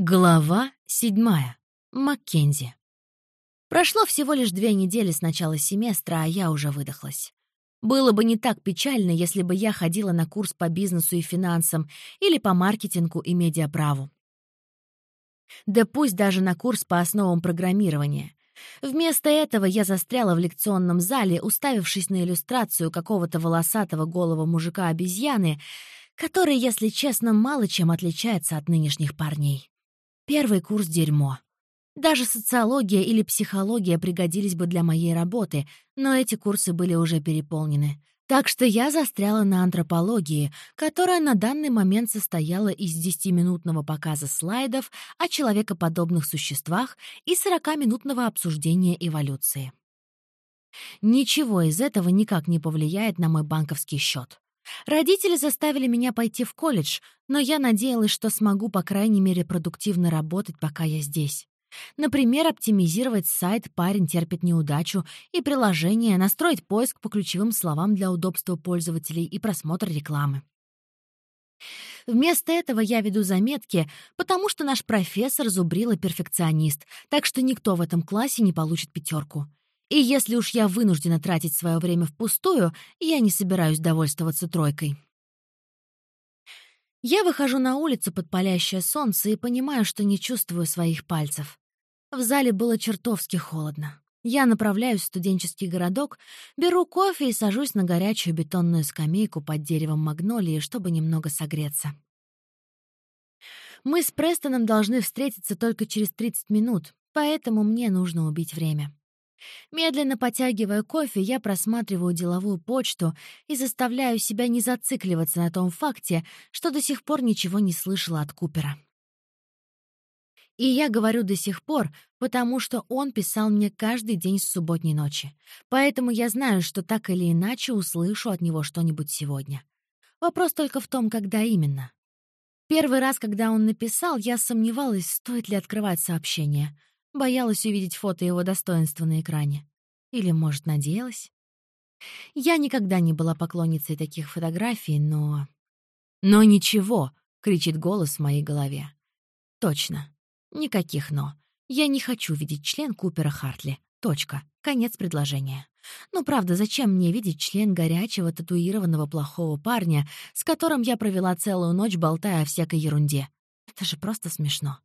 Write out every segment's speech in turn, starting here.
Глава седьмая. Маккензи. Прошло всего лишь две недели с начала семестра, а я уже выдохлась. Было бы не так печально, если бы я ходила на курс по бизнесу и финансам или по маркетингу и медиаправу. Да пусть даже на курс по основам программирования. Вместо этого я застряла в лекционном зале, уставившись на иллюстрацию какого-то волосатого голого мужика-обезьяны, который, если честно, мало чем отличается от нынешних парней. Первый курс — дерьмо. Даже социология или психология пригодились бы для моей работы, но эти курсы были уже переполнены. Так что я застряла на антропологии, которая на данный момент состояла из 10-минутного показа слайдов о человекоподобных существах и 40-минутного обсуждения эволюции. Ничего из этого никак не повлияет на мой банковский счет. Родители заставили меня пойти в колледж, но я надеялась, что смогу, по крайней мере, продуктивно работать, пока я здесь. Например, оптимизировать сайт «Парень терпит неудачу» и приложение, настроить поиск по ключевым словам для удобства пользователей и просмотр рекламы. Вместо этого я веду заметки, потому что наш профессор зубрила перфекционист, так что никто в этом классе не получит пятерку. И если уж я вынуждена тратить свое время впустую, я не собираюсь довольствоваться тройкой. Я выхожу на улицу под палящее солнце и понимаю, что не чувствую своих пальцев. В зале было чертовски холодно. Я направляюсь в студенческий городок, беру кофе и сажусь на горячую бетонную скамейку под деревом магнолии, чтобы немного согреться. Мы с Престоном должны встретиться только через 30 минут, поэтому мне нужно убить время. Медленно потягивая кофе, я просматриваю деловую почту и заставляю себя не зацикливаться на том факте, что до сих пор ничего не слышала от Купера. И я говорю «до сих пор», потому что он писал мне каждый день с субботней ночи. Поэтому я знаю, что так или иначе услышу от него что-нибудь сегодня. Вопрос только в том, когда именно. Первый раз, когда он написал, я сомневалась, стоит ли открывать сообщение — Боялась увидеть фото его достоинства на экране. Или, может, надеялась? Я никогда не была поклонницей таких фотографий, но... «Но ничего!» — кричит голос в моей голове. «Точно. Никаких «но». Я не хочу видеть член Купера Хартли. Точка. Конец предложения. Ну, правда, зачем мне видеть член горячего, татуированного плохого парня, с которым я провела целую ночь, болтая о всякой ерунде? Это же просто смешно.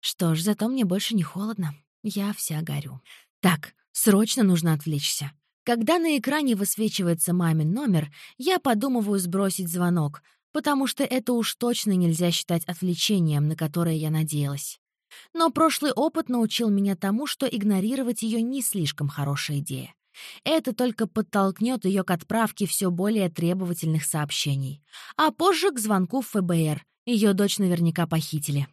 Что ж, зато мне больше не холодно. Я вся горю. Так, срочно нужно отвлечься. Когда на экране высвечивается мамин номер, я подумываю сбросить звонок, потому что это уж точно нельзя считать отвлечением, на которое я надеялась. Но прошлый опыт научил меня тому, что игнорировать ее не слишком хорошая идея. Это только подтолкнет ее к отправке все более требовательных сообщений. А позже к звонку в ФБР. Ее дочь наверняка похитили.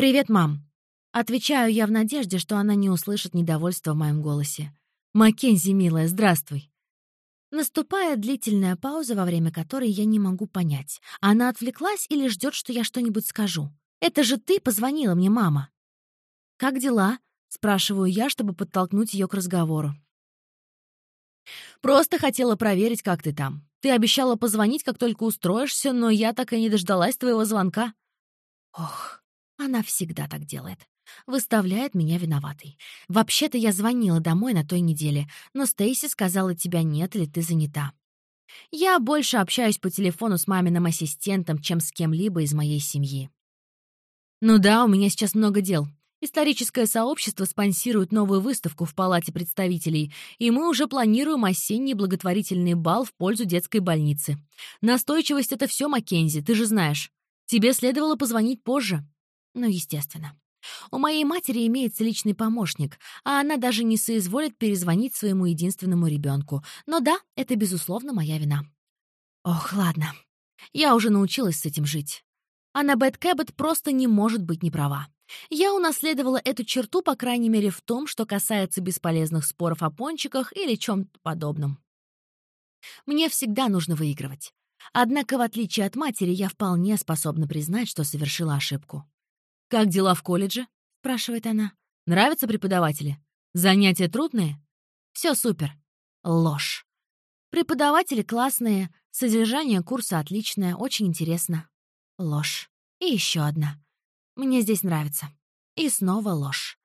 «Привет, мам!» Отвечаю я в надежде, что она не услышит недовольства в моем голосе. «Маккензи, милая, здравствуй!» Наступает длительная пауза, во время которой я не могу понять, она отвлеклась или ждет, что я что-нибудь скажу. «Это же ты позвонила мне, мама!» «Как дела?» — спрашиваю я, чтобы подтолкнуть ее к разговору. «Просто хотела проверить, как ты там. Ты обещала позвонить, как только устроишься, но я так и не дождалась твоего звонка». Ох, она всегда так делает. Выставляет меня виноватой. Вообще-то я звонила домой на той неделе, но Стейси сказала, тебя нет или ты занята. Я больше общаюсь по телефону с маминым ассистентом, чем с кем-либо из моей семьи. Ну да, у меня сейчас много дел. Историческое сообщество спонсирует новую выставку в Палате представителей, и мы уже планируем осенний благотворительный бал в пользу детской больницы. Настойчивость — это все, Маккензи, ты же знаешь. Тебе следовало позвонить позже. Ну, естественно. У моей матери имеется личный помощник, а она даже не соизволит перезвонить своему единственному ребенку. Но да, это, безусловно, моя вина. Ох, ладно. Я уже научилась с этим жить. Аннабет Кэббет просто не может быть неправа. Я унаследовала эту черту, по крайней мере, в том, что касается бесполезных споров о пончиках или чем-то подобном. Мне всегда нужно выигрывать. Однако, в отличие от матери, я вполне способна признать, что совершила ошибку. «Как дела в колледже?» — спрашивает она. «Нравятся преподаватели? Занятия трудные?» «Все супер». Ложь. Преподаватели классные, содержание курса отличное, очень интересно. Ложь. И еще одна. Мне здесь нравится. И снова ложь.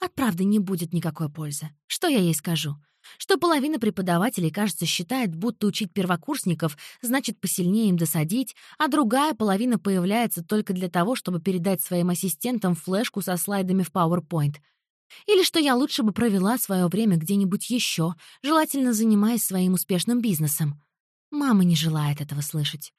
От правды не будет никакой пользы. Что я ей скажу? Что половина преподавателей, кажется, считает, будто учить первокурсников значит посильнее им досадить, а другая половина появляется только для того, чтобы передать своим ассистентам флешку со слайдами в PowerPoint. Или что я лучше бы провела свое время где-нибудь еще, желательно занимаясь своим успешным бизнесом. Мама не желает этого слышать.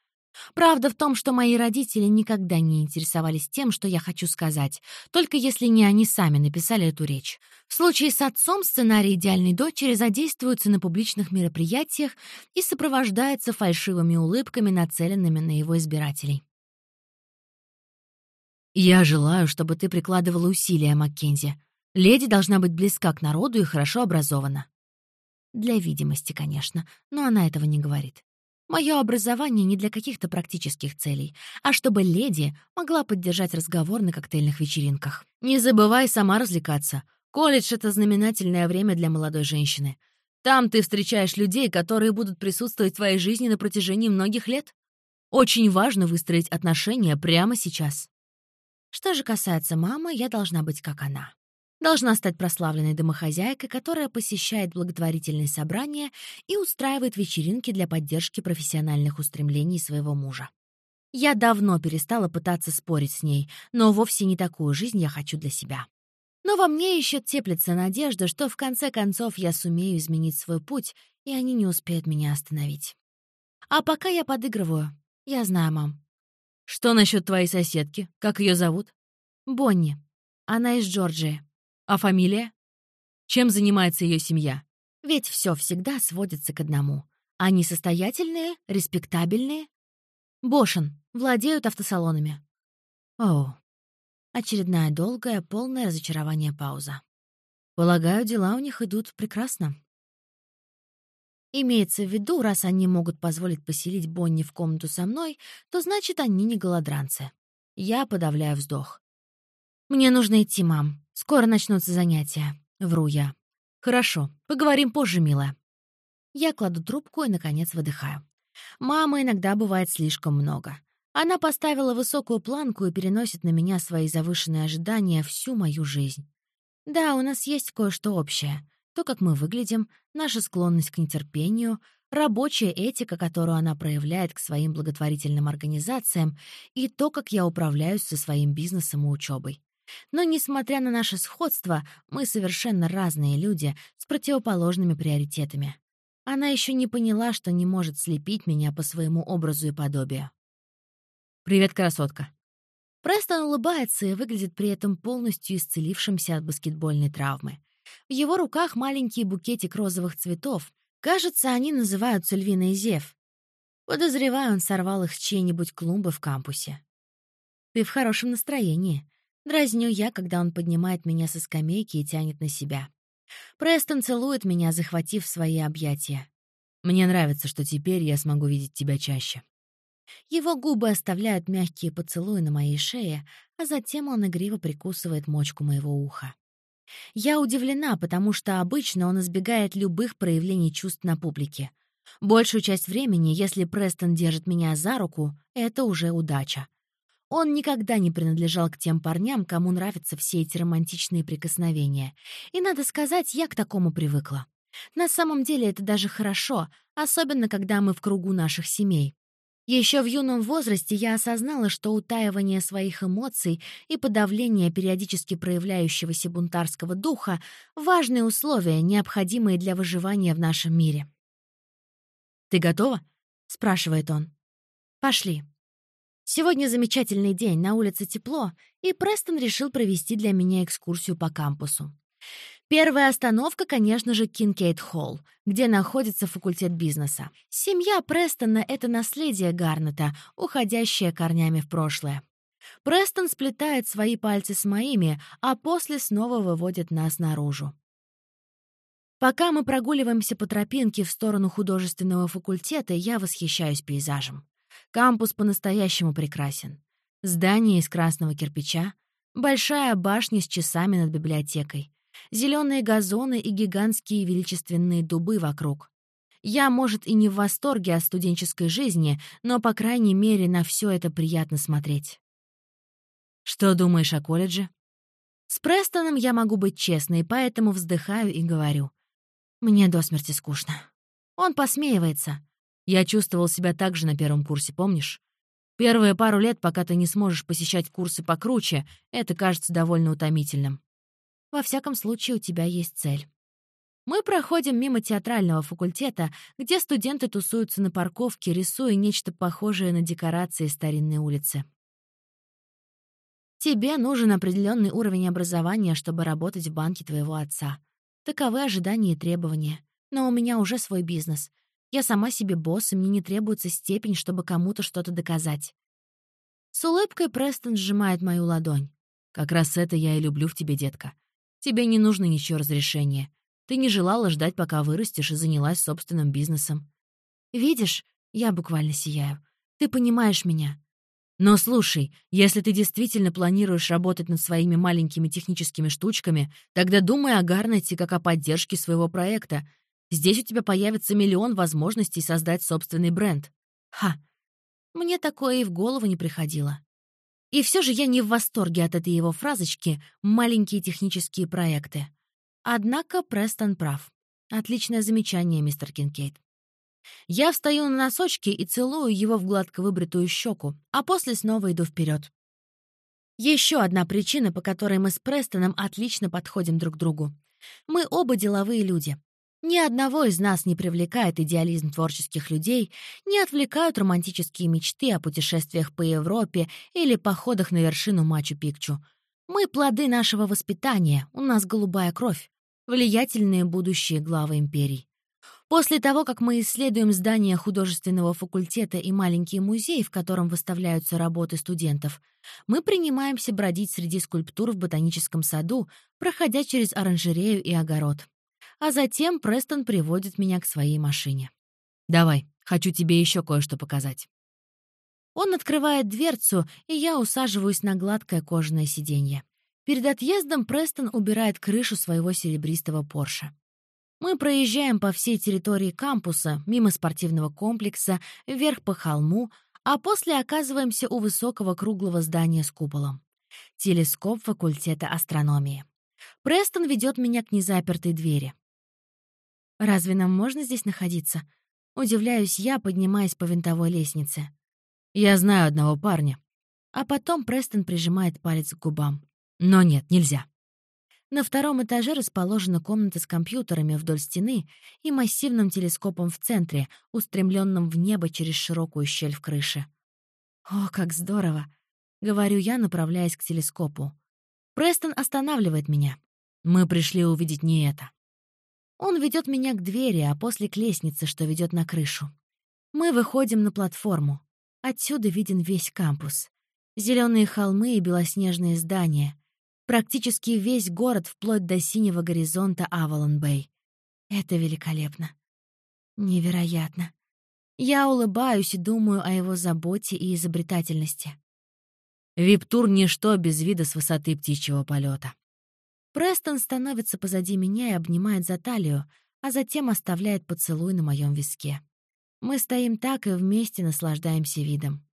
Правда в том, что мои родители никогда не интересовались тем, что я хочу сказать, только если не они сами написали эту речь. В случае с отцом сценарий идеальной дочери задействуется на публичных мероприятиях и сопровождается фальшивыми улыбками, нацеленными на его избирателей. «Я желаю, чтобы ты прикладывала усилия, Маккензи. Леди должна быть близка к народу и хорошо образована». Для видимости, конечно, но она этого не говорит. Мое образование не для каких-то практических целей, а чтобы леди могла поддержать разговор на коктейльных вечеринках. Не забывай сама развлекаться. Колледж — это знаменательное время для молодой женщины. Там ты встречаешь людей, которые будут присутствовать в твоей жизни на протяжении многих лет. Очень важно выстроить отношения прямо сейчас. Что же касается мамы, я должна быть как она. Должна стать прославленной домохозяйкой, которая посещает благотворительные собрания и устраивает вечеринки для поддержки профессиональных устремлений своего мужа. Я давно перестала пытаться спорить с ней, но вовсе не такую жизнь я хочу для себя. Но во мне еще теплится надежда, что в конце концов я сумею изменить свой путь, и они не успеют меня остановить. А пока я подыгрываю. Я знаю, мам. Что насчет твоей соседки? Как ее зовут? Бонни. Она из Джорджии. А фамилия? Чем занимается ее семья? Ведь все всегда сводится к одному. Они состоятельные, респектабельные. Бошен, владеют автосалонами. О, Очередная долгая, полное разочарование пауза. Полагаю, дела у них идут прекрасно. Имеется в виду, раз они могут позволить поселить Бонни в комнату со мной, то значит, они не голодранцы. Я подавляю вздох. «Мне нужно идти, мам. Скоро начнутся занятия», — вру я. «Хорошо, поговорим позже, милая». Я кладу трубку и, наконец, выдыхаю. Мама иногда бывает слишком много. Она поставила высокую планку и переносит на меня свои завышенные ожидания всю мою жизнь. Да, у нас есть кое-что общее. То, как мы выглядим, наша склонность к нетерпению, рабочая этика, которую она проявляет к своим благотворительным организациям, и то, как я управляюсь со своим бизнесом и учебой. Но, несмотря на наше сходство, мы совершенно разные люди с противоположными приоритетами. Она еще не поняла, что не может слепить меня по своему образу и подобию. «Привет, красотка». Престон улыбается и выглядит при этом полностью исцелившимся от баскетбольной травмы. В его руках маленький букетик розовых цветов. Кажется, они называются львиный зев. Подозреваю, он сорвал их с чьей-нибудь клумбы в кампусе. «Ты в хорошем настроении», Дразню я, когда он поднимает меня со скамейки и тянет на себя. Престон целует меня, захватив свои объятия. «Мне нравится, что теперь я смогу видеть тебя чаще». Его губы оставляют мягкие поцелуи на моей шее, а затем он игриво прикусывает мочку моего уха. Я удивлена, потому что обычно он избегает любых проявлений чувств на публике. Большую часть времени, если Престон держит меня за руку, это уже удача. Он никогда не принадлежал к тем парням, кому нравятся все эти романтичные прикосновения. И, надо сказать, я к такому привыкла. На самом деле это даже хорошо, особенно когда мы в кругу наших семей. Еще в юном возрасте я осознала, что утаивание своих эмоций и подавление периодически проявляющегося бунтарского духа — важные условия, необходимые для выживания в нашем мире. «Ты готова?» — спрашивает он. «Пошли». Сегодня замечательный день, на улице тепло, и Престон решил провести для меня экскурсию по кампусу. Первая остановка, конечно же, Кинкейд-Холл, где находится факультет бизнеса. Семья Престона — это наследие Гарнета, уходящее корнями в прошлое. Престон сплетает свои пальцы с моими, а после снова выводит нас наружу. Пока мы прогуливаемся по тропинке в сторону художественного факультета, я восхищаюсь пейзажем. Кампус по-настоящему прекрасен. Здание из красного кирпича, большая башня с часами над библиотекой, зеленые газоны и гигантские величественные дубы вокруг. Я, может, и не в восторге от студенческой жизни, но, по крайней мере, на все это приятно смотреть. Что думаешь о колледже? С Престоном я могу быть честной, поэтому вздыхаю и говорю. Мне до смерти скучно. Он посмеивается. Я чувствовал себя так же на первом курсе, помнишь? Первые пару лет, пока ты не сможешь посещать курсы покруче, это кажется довольно утомительным. Во всяком случае, у тебя есть цель. Мы проходим мимо театрального факультета, где студенты тусуются на парковке, рисуя нечто похожее на декорации старинной улицы. Тебе нужен определенный уровень образования, чтобы работать в банке твоего отца. Таковы ожидания и требования. Но у меня уже свой бизнес. Я сама себе босс, и мне не требуется степень, чтобы кому-то что-то доказать. С улыбкой Престон сжимает мою ладонь. «Как раз это я и люблю в тебе, детка. Тебе не нужно ничего разрешения. Ты не желала ждать, пока вырастешь, и занялась собственным бизнесом. Видишь, я буквально сияю. Ты понимаешь меня. Но слушай, если ты действительно планируешь работать над своими маленькими техническими штучками, тогда думай о Гарнете как о поддержке своего проекта. Здесь у тебя появится миллион возможностей создать собственный бренд. Ха! Мне такое и в голову не приходило. И все же я не в восторге от этой его фразочки «маленькие технические проекты». Однако Престон прав. Отличное замечание, мистер Кинкейт. Я встаю на носочки и целую его в гладко выбритую щеку, а после снова иду вперед. Еще одна причина, по которой мы с Престоном отлично подходим друг другу. Мы оба деловые люди. Ни одного из нас не привлекает идеализм творческих людей, не отвлекают романтические мечты о путешествиях по Европе или походах на вершину Мачу-Пикчу. Мы плоды нашего воспитания, у нас голубая кровь, влиятельные будущие главы империй. После того, как мы исследуем здание художественного факультета и маленький музей, в котором выставляются работы студентов, мы принимаемся бродить среди скульптур в ботаническом саду, проходя через оранжерею и огород. А затем Престон приводит меня к своей машине. «Давай, хочу тебе еще кое-что показать». Он открывает дверцу, и я усаживаюсь на гладкое кожаное сиденье. Перед отъездом Престон убирает крышу своего серебристого Порше. Мы проезжаем по всей территории кампуса, мимо спортивного комплекса, вверх по холму, а после оказываемся у высокого круглого здания с куполом. Телескоп факультета астрономии. Престон ведет меня к незапертой двери. «Разве нам можно здесь находиться?» Удивляюсь я, поднимаясь по винтовой лестнице. «Я знаю одного парня». А потом Престон прижимает палец к губам. «Но нет, нельзя». На втором этаже расположена комната с компьютерами вдоль стены и массивным телескопом в центре, устремленным в небо через широкую щель в крыше. «О, как здорово!» — говорю я, направляясь к телескопу. Престон останавливает меня. «Мы пришли увидеть не это». Он ведет меня к двери, а после к лестнице, что ведет на крышу. Мы выходим на платформу. Отсюда виден весь кампус. Зеленые холмы и белоснежные здания, Практически весь город вплоть до синего горизонта Авалон-Бэй. Это великолепно. Невероятно. Я улыбаюсь и думаю о его заботе и изобретательности. Виптур — ничто без вида с высоты птичьего полета. Престон становится позади меня и обнимает за талию, а затем оставляет поцелуй на моем виске. Мы стоим так и вместе наслаждаемся видом.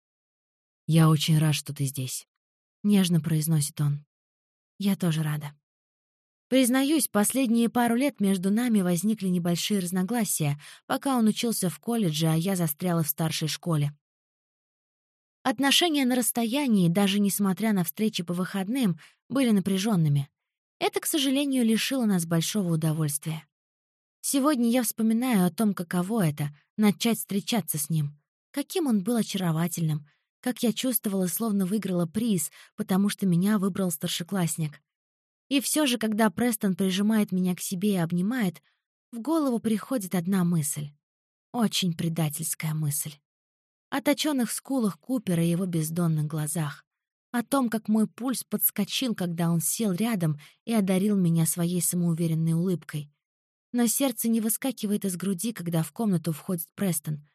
«Я очень рад, что ты здесь», — нежно произносит он. Я тоже рада. Признаюсь, последние пару лет между нами возникли небольшие разногласия, пока он учился в колледже, а я застряла в старшей школе. Отношения на расстоянии, даже несмотря на встречи по выходным, были напряженными. Это, к сожалению, лишило нас большого удовольствия. Сегодня я вспоминаю о том, каково это — начать встречаться с ним. Каким он был очаровательным, как я чувствовала, словно выиграла приз, потому что меня выбрал старшеклассник. И все же, когда Престон прижимает меня к себе и обнимает, в голову приходит одна мысль. Очень предательская мысль. О точёных скулах Купера и его бездонных глазах. О том, как мой пульс подскочил, когда он сел рядом и одарил меня своей самоуверенной улыбкой. Но сердце не выскакивает из груди, когда в комнату входит Престон.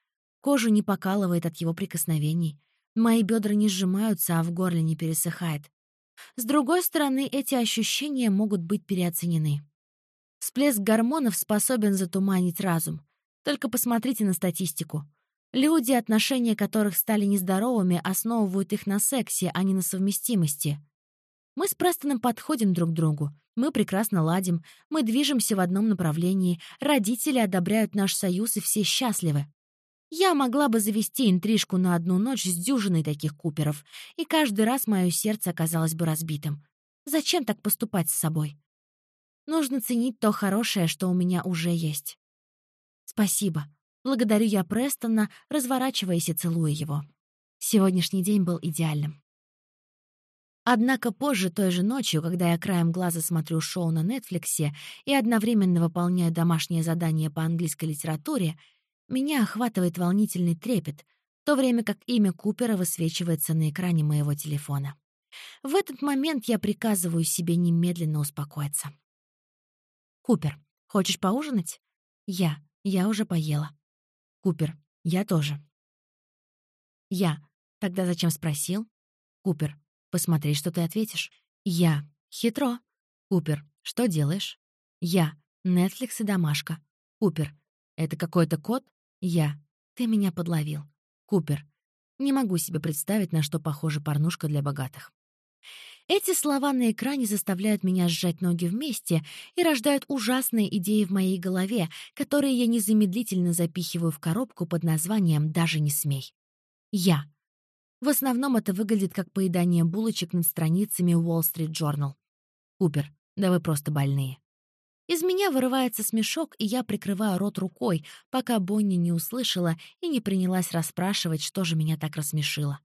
Кожу не покалывает от его прикосновений — Мои бедра не сжимаются, а в горле не пересыхает. С другой стороны, эти ощущения могут быть переоценены. Всплеск гормонов способен затуманить разум. Только посмотрите на статистику. Люди, отношения которых стали нездоровыми, основывают их на сексе, а не на совместимости. Мы с Престоном подходим друг к другу. Мы прекрасно ладим. Мы движемся в одном направлении. Родители одобряют наш союз, и все счастливы. Я могла бы завести интрижку на одну ночь с дюжиной таких куперов, и каждый раз мое сердце оказалось бы разбитым. Зачем так поступать с собой? Нужно ценить то хорошее, что у меня уже есть. Спасибо. Благодарю я Престона, разворачиваясь и целуя его. Сегодняшний день был идеальным. Однако позже, той же ночью, когда я краем глаза смотрю шоу на Нетфликсе и одновременно выполняю домашнее задание по английской литературе, меня охватывает волнительный трепет, в то время как имя Купера высвечивается на экране моего телефона. В этот момент я приказываю себе немедленно успокоиться. «Купер, хочешь поужинать?» «Я. Я уже поела». «Купер, я тоже». «Я. Тогда зачем спросил?» «Купер, Посмотри, что ты ответишь. Я. Хитро. Купер. Что делаешь? Я. Netflix и домашка. Купер. Это какой-то код? Я. Ты меня подловил. Купер. Не могу себе представить, на что похожа порнушка для богатых. Эти слова на экране заставляют меня сжать ноги вместе и рождают ужасные идеи в моей голове, которые я незамедлительно запихиваю в коробку под названием «Даже не смей». Я. В основном это выглядит как поедание булочек над страницами Wall Street Journal. Купер, да вы просто больные. Из меня вырывается смешок, и я прикрываю рот рукой, пока Бонни не услышала и не принялась расспрашивать, что же меня так рассмешило.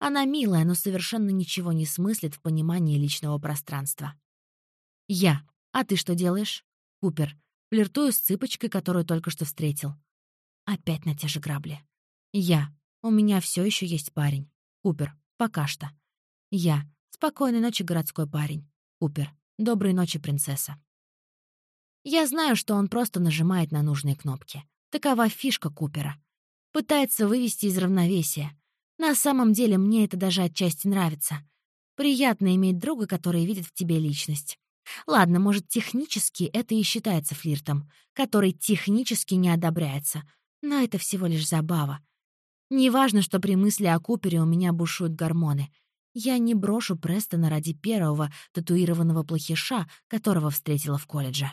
Она милая, но совершенно ничего не смыслит в понимании личного пространства. Я. А ты что делаешь? Купер. Флиртую с цыпочкой, которую только что встретил. Опять на те же грабли. Я. У меня все еще есть парень. Купер. Пока что. Я. Спокойной ночи, городской парень. Купер. Доброй ночи, принцесса. Я знаю, что он просто нажимает на нужные кнопки. Такова фишка Купера. Пытается вывести из равновесия. На самом деле мне это даже отчасти нравится. Приятно иметь друга, который видит в тебе личность. Ладно, может, технически это и считается флиртом, который технически не одобряется, но это всего лишь забава, Неважно, что при мысли о Купере у меня бушуют гормоны. Я не брошу Престона ради первого татуированного плохиша, которого встретила в колледже.